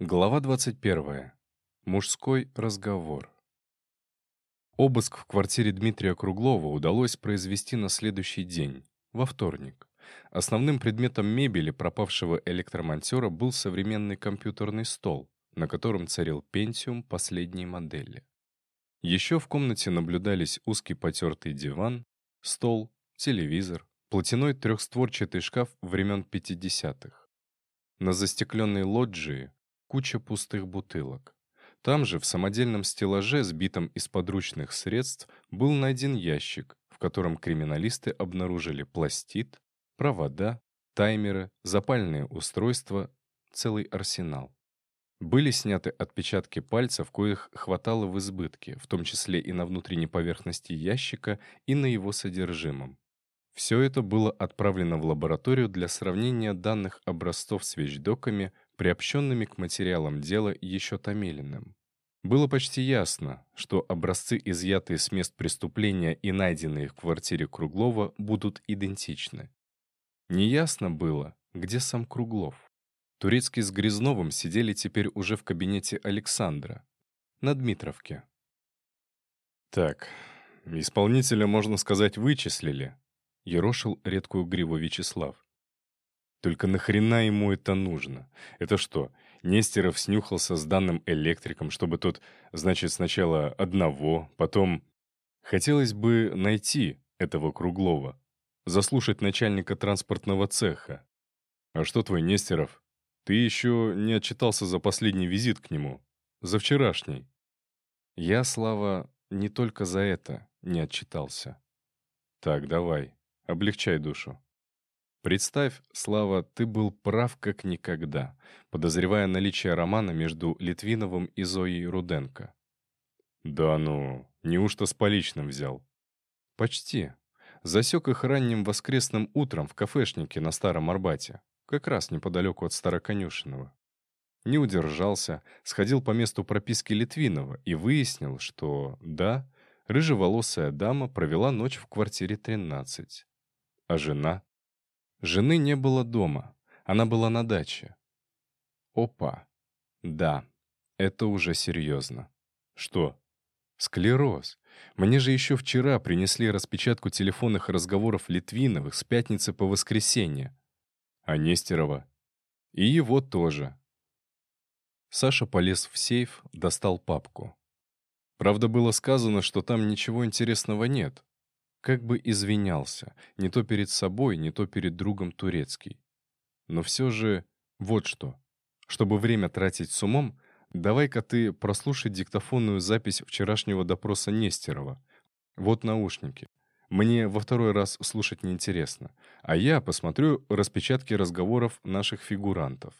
Глава 21. Мужской разговор. Обыск в квартире Дмитрия Круглова удалось произвести на следующий день, во вторник. Основным предметом мебели пропавшего электромонтера был современный компьютерный стол, на котором царил Pentium последней модели. Еще в комнате наблюдались узкий потертый диван, стол, телевизор, платяной трехстворчатый шкаф времен 50-х. На застекленной лоджии куча пустых бутылок. Там же, в самодельном стеллаже, сбитом из подручных средств, был найден ящик, в котором криминалисты обнаружили пластид, провода, таймеры, запальные устройства, целый арсенал. Были сняты отпечатки пальцев, коих хватало в избытке, в том числе и на внутренней поверхности ящика, и на его содержимом. Все это было отправлено в лабораторию для сравнения данных образцов с вещдоками, приобщенными к материалам дела еще Томилиным. Было почти ясно, что образцы, изъятые с мест преступления и найденные в квартире Круглова, будут идентичны. Неясно было, где сам Круглов. Турецкий с Грязновым сидели теперь уже в кабинете Александра, на Дмитровке. «Так, исполнителя, можно сказать, вычислили», — ерошил редкую гриву Вячеслав. Только нахрена ему это нужно? Это что, Нестеров снюхался с данным электриком, чтобы тот, значит, сначала одного, потом... Хотелось бы найти этого Круглова, заслушать начальника транспортного цеха. А что твой Нестеров? Ты еще не отчитался за последний визит к нему. За вчерашний. Я, Слава, не только за это не отчитался. Так, давай, облегчай душу. Представь, Слава, ты был прав как никогда, подозревая наличие романа между Литвиновым и Зоей Руденко. Да ну, неужто с поличным взял? Почти. Засек их ранним воскресным утром в кафешнике на Старом Арбате, как раз неподалеку от Староконюшиного. Не удержался, сходил по месту прописки Литвинова и выяснил, что, да, рыжеволосая дама провела ночь в квартире 13. А жена Жены не было дома, она была на даче. Опа. Да, это уже серьезно. Что? Склероз. Мне же еще вчера принесли распечатку телефонных разговоров Литвиновых с пятницы по воскресенье. А Нестерова? И его тоже. Саша полез в сейф, достал папку. Правда, было сказано, что там ничего интересного нет. Как бы извинялся, не то перед собой, не то перед другом турецкий. Но все же вот что. Чтобы время тратить с умом, давай-ка ты прослушай диктофонную запись вчерашнего допроса Нестерова. Вот наушники. Мне во второй раз слушать неинтересно. А я посмотрю распечатки разговоров наших фигурантов.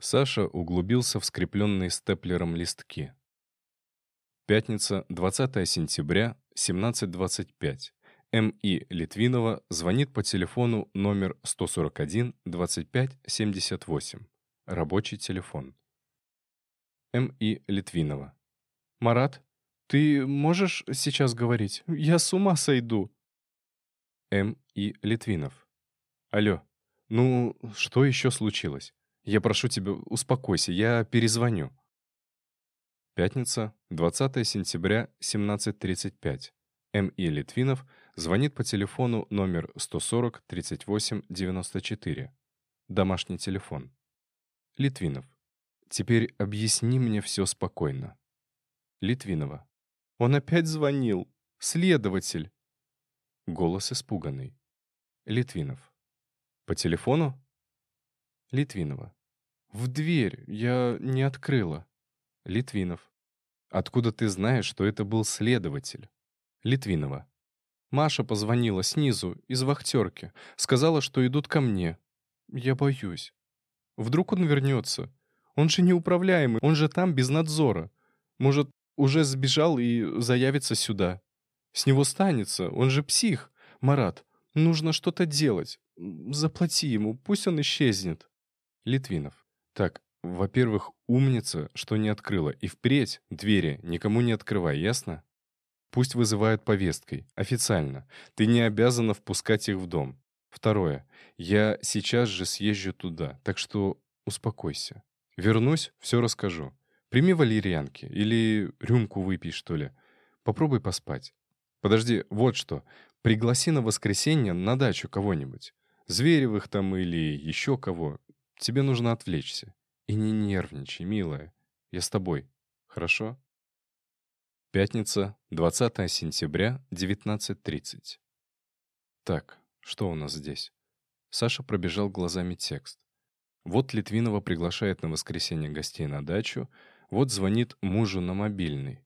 Саша углубился в скрепленные степлером листки. Пятница, 20 сентября, 17.25. М.И. Литвинова звонит по телефону номер 141 25 78. Рабочий телефон. М.И. Литвинова. «Марат, ты можешь сейчас говорить? Я с ума сойду!» М.И. Литвинов. «Алло, ну, что еще случилось? Я прошу тебя, успокойся, я перезвоню». Пятница, 20 сентября, 17.35. М.И. Литвинов звонит по телефону номер 140 38 94. Домашний телефон. Литвинов. Теперь объясни мне все спокойно. Литвинова. Он опять звонил. Следователь. Голос испуганный. Литвинов. По телефону? Литвинова. В дверь. Я не открыла. Литвинов. Откуда ты знаешь, что это был следователь? Литвинова. Маша позвонила снизу, из вахтерки. Сказала, что идут ко мне. Я боюсь. Вдруг он вернется. Он же неуправляемый, он же там без надзора. Может, уже сбежал и заявится сюда. С него станется, он же псих. Марат, нужно что-то делать. Заплати ему, пусть он исчезнет. Литвинов. Так, во-первых, умница, что не открыла. И впредь двери никому не открывай, ясно? Пусть вызывают повесткой, официально. Ты не обязана впускать их в дом. Второе. Я сейчас же съезжу туда, так что успокойся. Вернусь, все расскажу. Прими валерьянки или рюмку выпей, что ли. Попробуй поспать. Подожди, вот что. Пригласи на воскресенье на дачу кого-нибудь. Зверевых там или еще кого. Тебе нужно отвлечься. И не нервничай, милая. Я с тобой. Хорошо? Пятница, 20 сентября, 19.30. Так, что у нас здесь? Саша пробежал глазами текст. Вот Литвинова приглашает на воскресенье гостей на дачу, вот звонит мужу на мобильный.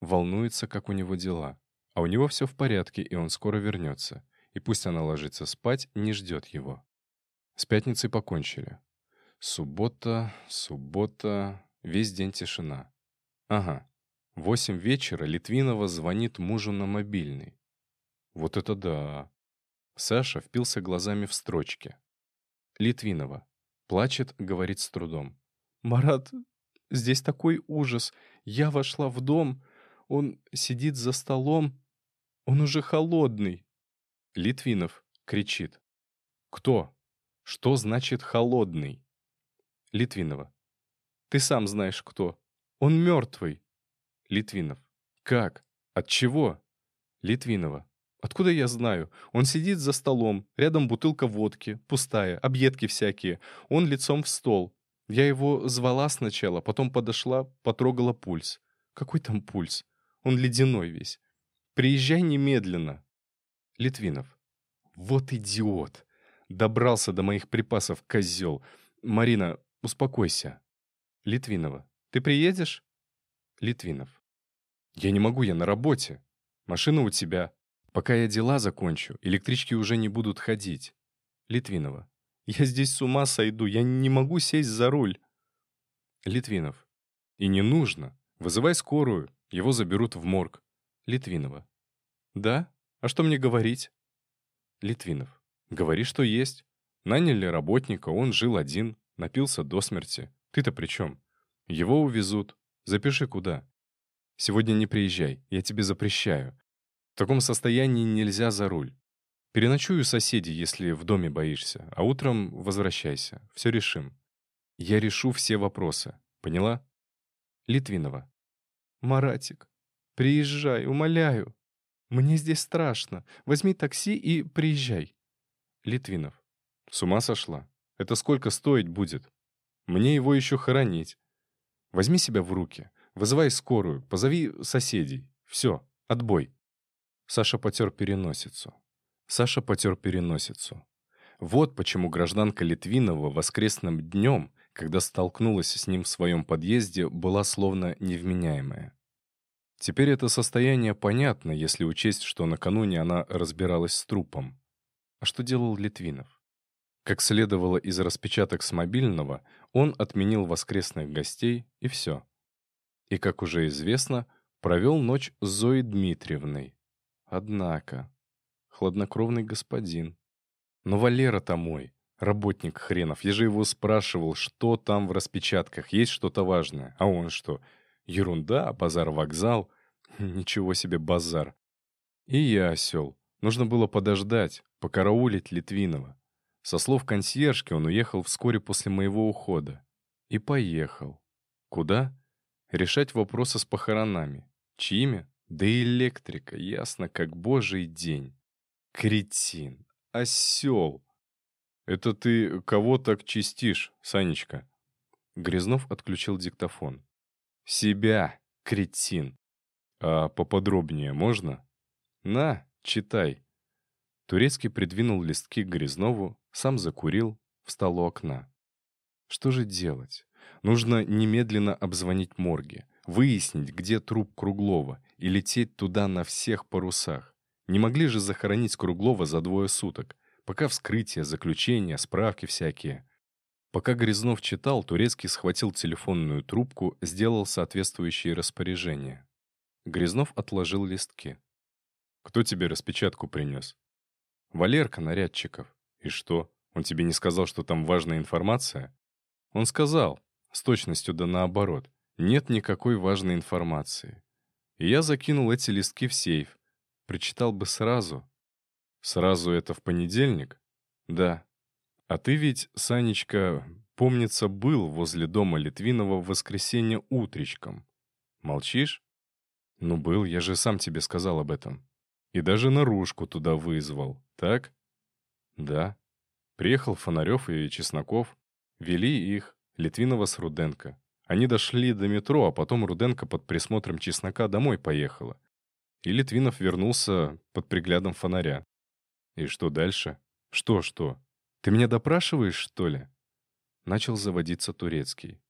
Волнуется, как у него дела. А у него все в порядке, и он скоро вернется. И пусть она ложится спать, не ждет его. С пятницей покончили. Суббота, суббота, весь день тишина. Ага. Восемь вечера Литвинова звонит мужу на мобильный. Вот это да. Саша впился глазами в строчки. Литвинова. Плачет, говорит с трудом. «Марат, здесь такой ужас. Я вошла в дом, он сидит за столом, он уже холодный». Литвинов кричит. «Кто? Что значит холодный?» Литвинова. «Ты сам знаешь, кто. Он мертвый». Литвинов. «Как? От чего?» Литвинова. «Откуда я знаю? Он сидит за столом, рядом бутылка водки, пустая, объедки всякие. Он лицом в стол. Я его звала сначала, потом подошла, потрогала пульс. Какой там пульс? Он ледяной весь. Приезжай немедленно». Литвинов. «Вот идиот! Добрался до моих припасов, козел. Марина, Успокойся. Литвинова. Ты приедешь? Литвинов. Я не могу, я на работе. Машина у тебя. Пока я дела закончу, электрички уже не будут ходить. Литвинова. Я здесь с ума сойду, я не могу сесть за руль. Литвинов. И не нужно. Вызывай скорую, его заберут в морг. Литвинова. Да? А что мне говорить? Литвинов. Говори, что есть. Наняли работника, он жил один. Напился до смерти. Ты-то при чем? Его увезут. Запиши куда. Сегодня не приезжай, я тебе запрещаю. В таком состоянии нельзя за руль. Переночую у соседей, если в доме боишься, а утром возвращайся. Все решим. Я решу все вопросы. Поняла? Литвинова. Маратик, приезжай, умоляю. Мне здесь страшно. Возьми такси и приезжай. Литвинов. С ума сошла? Это сколько стоить будет? Мне его еще хоронить. Возьми себя в руки. Вызывай скорую, позови соседей. Все, отбой. Саша потер переносицу. Саша потер переносицу. Вот почему гражданка Литвинова воскресным днем, когда столкнулась с ним в своем подъезде, была словно невменяемая. Теперь это состояние понятно, если учесть, что накануне она разбиралась с трупом. А что делал Литвинов? Как следовало из распечаток с мобильного, он отменил воскресных гостей и все. И, как уже известно, провел ночь с Зоей Дмитриевной. Однако, хладнокровный господин. Но Валера-то мой, работник хренов, я же его спрашивал, что там в распечатках, есть что-то важное. А он что? Ерунда, базар-вокзал. Ничего себе базар. И я осел. Нужно было подождать, покараулить Литвинова. Со слов консьержки он уехал вскоре после моего ухода. И поехал. Куда? Решать вопросы с похоронами. Чьими? Да электрика, ясно, как божий день. Кретин. Осел. Это ты кого так чистишь, Санечка? Грязнов отключил диктофон. Себя, кретин. А поподробнее можно? На, читай. Турецкий придвинул листки к Грязнову, сам закурил, встал у окна. Что же делать? Нужно немедленно обзвонить морги, выяснить, где труп Круглова, и лететь туда на всех парусах. Не могли же захоронить Круглова за двое суток, пока вскрытие, заключение, справки всякие. Пока Грязнов читал, Турецкий схватил телефонную трубку, сделал соответствующие распоряжения. Грязнов отложил листки. «Кто тебе распечатку принес?» Валерка Нарядчиков. И что, он тебе не сказал, что там важная информация? Он сказал, с точностью да наоборот, нет никакой важной информации. И я закинул эти листки в сейф. Прочитал бы сразу. Сразу это в понедельник? Да. А ты ведь, Санечка, помнится, был возле дома Литвинова в воскресенье утречком. Молчишь? Ну, был, я же сам тебе сказал об этом. И даже наружку туда вызвал, так? Да. Приехал Фонарев и Чесноков. Вели их, Литвинова с Руденко. Они дошли до метро, а потом Руденко под присмотром Чеснока домой поехала. И Литвинов вернулся под приглядом фонаря. И что дальше? Что-что? Ты меня допрашиваешь, что ли? Начал заводиться Турецкий.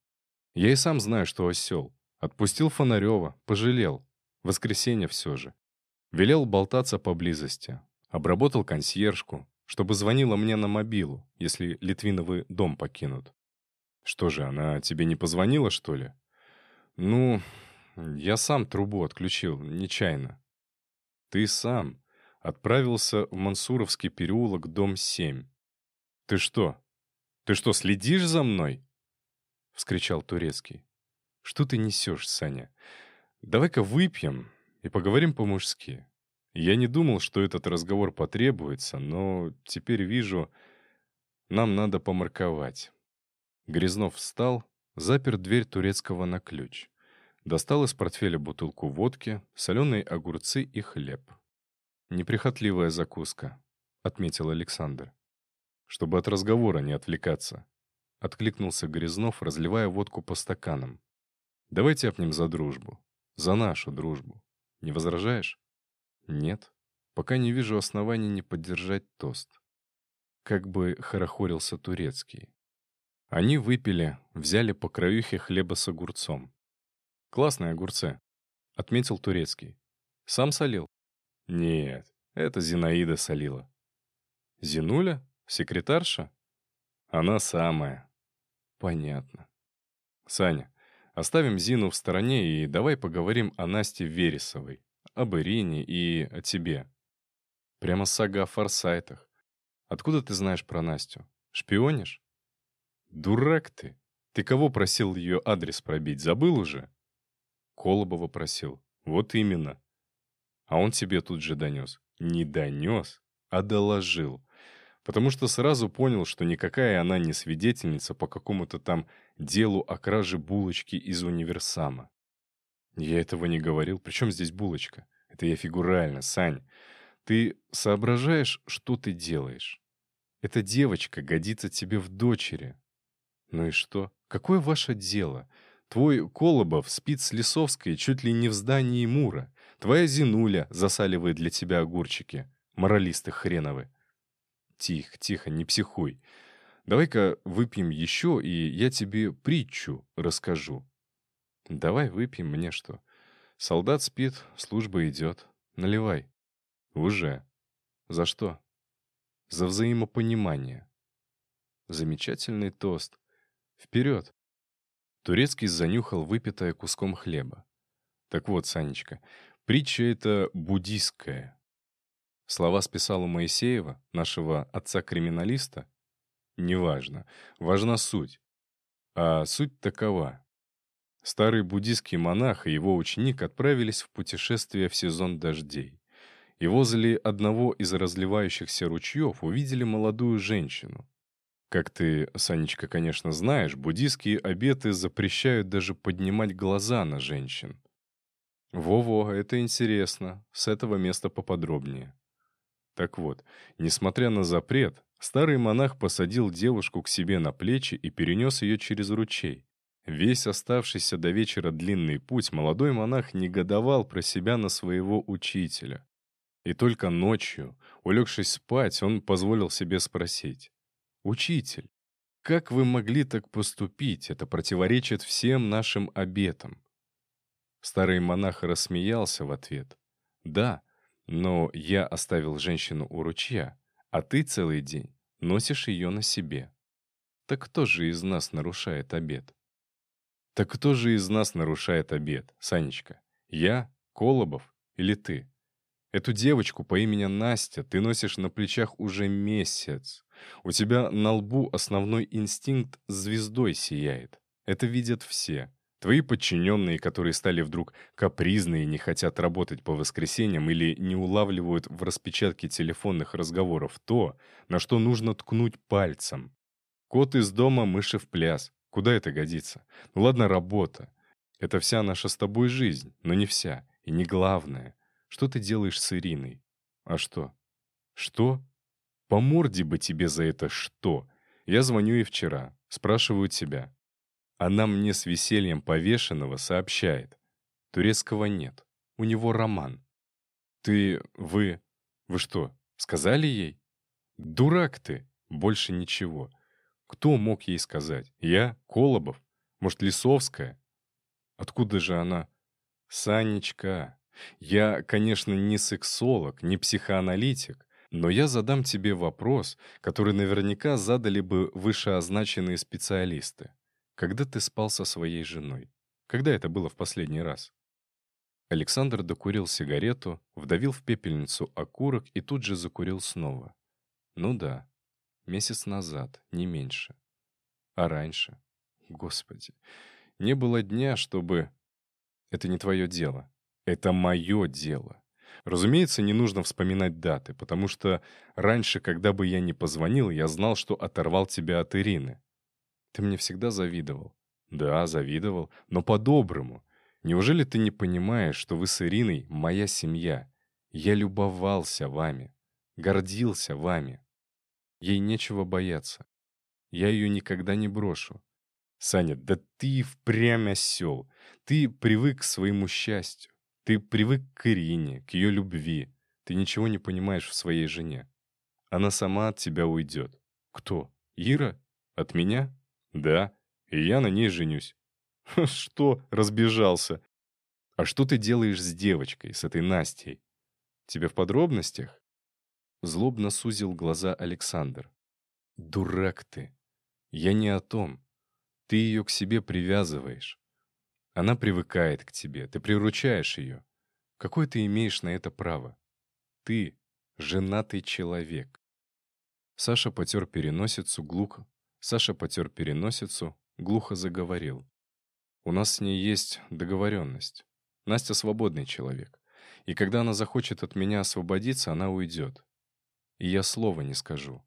Я и сам знаю, что осел. Отпустил Фонарева, пожалел. Воскресенье все же. Велел болтаться поблизости. Обработал консьержку, чтобы звонила мне на мобилу, если Литвиновы дом покинут. Что же, она тебе не позвонила, что ли? Ну, я сам трубу отключил, нечаянно. Ты сам отправился в Мансуровский переулок, дом 7. Ты что? Ты что, следишь за мной? Вскричал Турецкий. Что ты несешь, Саня? Давай-ка выпьем и поговорим по-мужски. Я не думал, что этот разговор потребуется, но теперь вижу, нам надо помарковать. Грязнов встал, запер дверь турецкого на ключ. Достал из портфеля бутылку водки, соленые огурцы и хлеб. «Неприхотливая закуска», — отметил Александр. «Чтобы от разговора не отвлекаться», — откликнулся Грязнов, разливая водку по стаканам. «Давай тяпнем за дружбу. За нашу дружбу. Не возражаешь?» «Нет. Пока не вижу оснований не поддержать тост». Как бы хорохорился Турецкий. Они выпили, взяли по краюхе хлеба с огурцом. «Классные огурцы», — отметил Турецкий. «Сам солил?» «Нет, это Зинаида солила». «Зинуля? Секретарша?» «Она самая». «Понятно». «Саня, оставим Зину в стороне и давай поговорим о Насте Вересовой, об Ирине и о тебе». Прямо сага о форсайтах. Откуда ты знаешь про Настю? Шпионишь? «Дурак ты! Ты кого просил ее адрес пробить, забыл уже?» Колобова просил. «Вот именно». А он тебе тут же донес. Не донес, а доложил. Потому что сразу понял, что никакая она не свидетельница по какому-то там делу о краже булочки из универсама. Я этого не говорил. Причем здесь булочка? Это я фигурально, Сань. Ты соображаешь, что ты делаешь? Эта девочка годится тебе в дочери. Ну и что? Какое ваше дело? Твой Колобов спит с Лисовской чуть ли не в здании Мура. Твоя Зинуля засаливает для тебя огурчики. Моралисты хреновы. Тихо, тихо, не психуй. Давай-ка выпьем еще, и я тебе притчу расскажу. Давай выпьем мне что. Солдат спит, служба идет. Наливай. Уже. За что? За взаимопонимание. Замечательный тост. Вперед!» Турецкий занюхал выпитое куском хлеба. «Так вот, Санечка, притча эта буддистская. Слова списала Моисеева, нашего отца-криминалиста? Неважно. Важна суть. А суть такова. Старый буддийский монах и его ученик отправились в путешествие в сезон дождей. И возле одного из разливающихся ручьев увидели молодую женщину. Как ты, Санечка, конечно, знаешь, буддийские обеты запрещают даже поднимать глаза на женщин. Во-во, это интересно. С этого места поподробнее. Так вот, несмотря на запрет, старый монах посадил девушку к себе на плечи и перенес ее через ручей. Весь оставшийся до вечера длинный путь молодой монах негодовал про себя на своего учителя. И только ночью, улегшись спать, он позволил себе спросить. «Учитель, как вы могли так поступить? Это противоречит всем нашим обетам». Старый монах рассмеялся в ответ. «Да, но я оставил женщину у ручья, а ты целый день носишь ее на себе. Так кто же из нас нарушает обет?» «Так кто же из нас нарушает обет, Санечка? Я, Колобов или ты?» Эту девочку по имени Настя ты носишь на плечах уже месяц. У тебя на лбу основной инстинкт звездой сияет. Это видят все. Твои подчиненные, которые стали вдруг капризны и не хотят работать по воскресеньям или не улавливают в распечатке телефонных разговоров то, на что нужно ткнуть пальцем. Кот из дома, мыши в пляс. Куда это годится? Ну ладно, работа. Это вся наша с тобой жизнь, но не вся. И не главное. Что ты делаешь с Ириной? А что? Что? По морде бы тебе за это что? Я звоню ей вчера, спрашиваю тебя. Она мне с весельем повешенного сообщает. Турецкого нет. У него роман. Ты, вы... Вы что, сказали ей? Дурак ты. Больше ничего. Кто мог ей сказать? Я? Колобов? Может, Лисовская? Откуда же она? Санечка, я, конечно, не сексолог, не психоаналитик, но я задам тебе вопрос, который наверняка задали бы вышеозначенные специалисты. Когда ты спал со своей женой? Когда это было в последний раз? Александр докурил сигарету, вдавил в пепельницу окурок и тут же закурил снова. Ну да, месяц назад, не меньше. А раньше? Господи, не было дня, чтобы... Это не твое дело. Это мое дело. Разумеется, не нужно вспоминать даты, потому что раньше, когда бы я не позвонил, я знал, что оторвал тебя от Ирины. Ты мне всегда завидовал. Да, завидовал, но по-доброму. Неужели ты не понимаешь, что вы с Ириной моя семья? Я любовался вами, гордился вами. Ей нечего бояться. Я ее никогда не брошу. Саня, да ты впрямь осел. Ты привык к своему счастью. Ты привык к Ирине, к ее любви. Ты ничего не понимаешь в своей жене. Она сама от тебя уйдет. Кто? Ира? От меня? Да. И я на ней женюсь. Что? Разбежался. А что ты делаешь с девочкой, с этой Настей? Тебе в подробностях? Злобно сузил глаза Александр. Дурак ты. Я не о том. Ты ее к себе привязываешь. Она привыкает к тебе, ты приручаешь ее. Какое ты имеешь на это право? Ты — женатый человек. Саша потер переносицу глухо. Саша потер переносицу, глухо заговорил. У нас с ней есть договоренность. Настя свободный человек. И когда она захочет от меня освободиться, она уйдет. И я слова не скажу.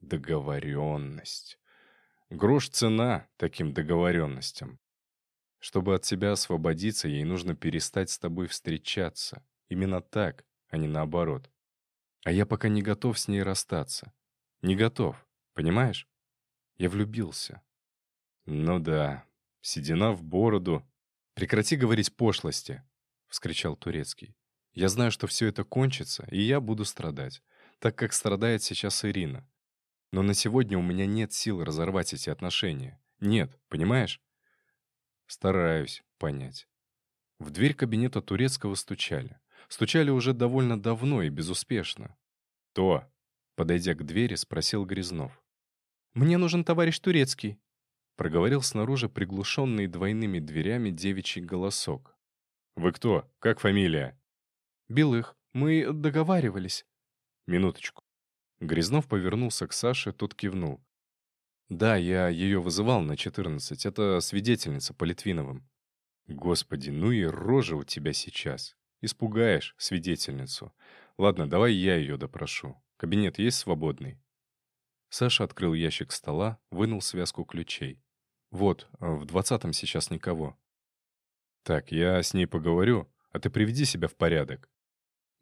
Договоренность. Грош цена таким договоренностям. Чтобы от тебя освободиться, ей нужно перестать с тобой встречаться. Именно так, а не наоборот. А я пока не готов с ней расстаться. Не готов, понимаешь? Я влюбился. Ну да, седина в бороду. Прекрати говорить пошлости, — вскричал Турецкий. Я знаю, что все это кончится, и я буду страдать, так как страдает сейчас Ирина. Но на сегодня у меня нет сил разорвать эти отношения. Нет, понимаешь? Стараюсь понять. В дверь кабинета турецкого стучали. Стучали уже довольно давно и безуспешно. «То?» — подойдя к двери, спросил Грязнов. «Мне нужен товарищ турецкий», — проговорил снаружи приглушенный двойными дверями девичий голосок. «Вы кто? Как фамилия?» «Белых. Мы договаривались». «Минуточку». Грязнов повернулся к Саше, тот кивнул. «Да, я ее вызывал на 14. Это свидетельница по Литвиновым». «Господи, ну и рожа у тебя сейчас. Испугаешь свидетельницу. Ладно, давай я ее допрошу. Кабинет есть свободный?» Саша открыл ящик стола, вынул связку ключей. «Вот, в двадцатом сейчас никого». «Так, я с ней поговорю, а ты приведи себя в порядок».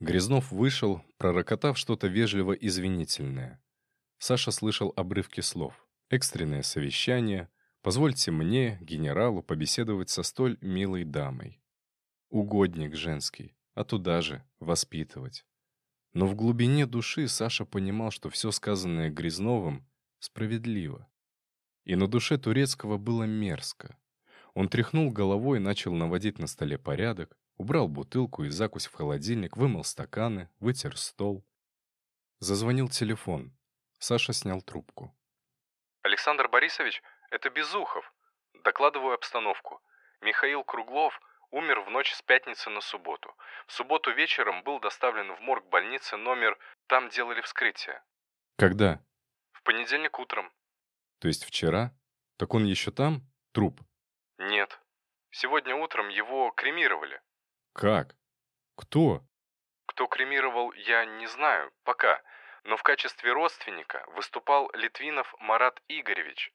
Грязнов вышел, пророкотав что-то вежливо извинительное. Саша слышал обрывки слов. Экстренное совещание. Позвольте мне, генералу, побеседовать со столь милой дамой. Угодник женский, а туда же воспитывать. Но в глубине души Саша понимал, что все сказанное Грязновым справедливо. И на душе Турецкого было мерзко. Он тряхнул головой и начал наводить на столе порядок, убрал бутылку и закусь в холодильник, вымыл стаканы, вытер стол. Зазвонил телефон. Саша снял трубку. Александр Борисович, это Безухов. Докладываю обстановку. Михаил Круглов умер в ночь с пятницы на субботу. В субботу вечером был доставлен в морг больницы номер... Там делали вскрытие. Когда? В понедельник утром. То есть вчера? Так он еще там? Труп? Нет. Сегодня утром его кремировали. Как? Кто? Кто кремировал, я не знаю. Пока. но в качестве родственника выступал Литвинов Марат Игоревич,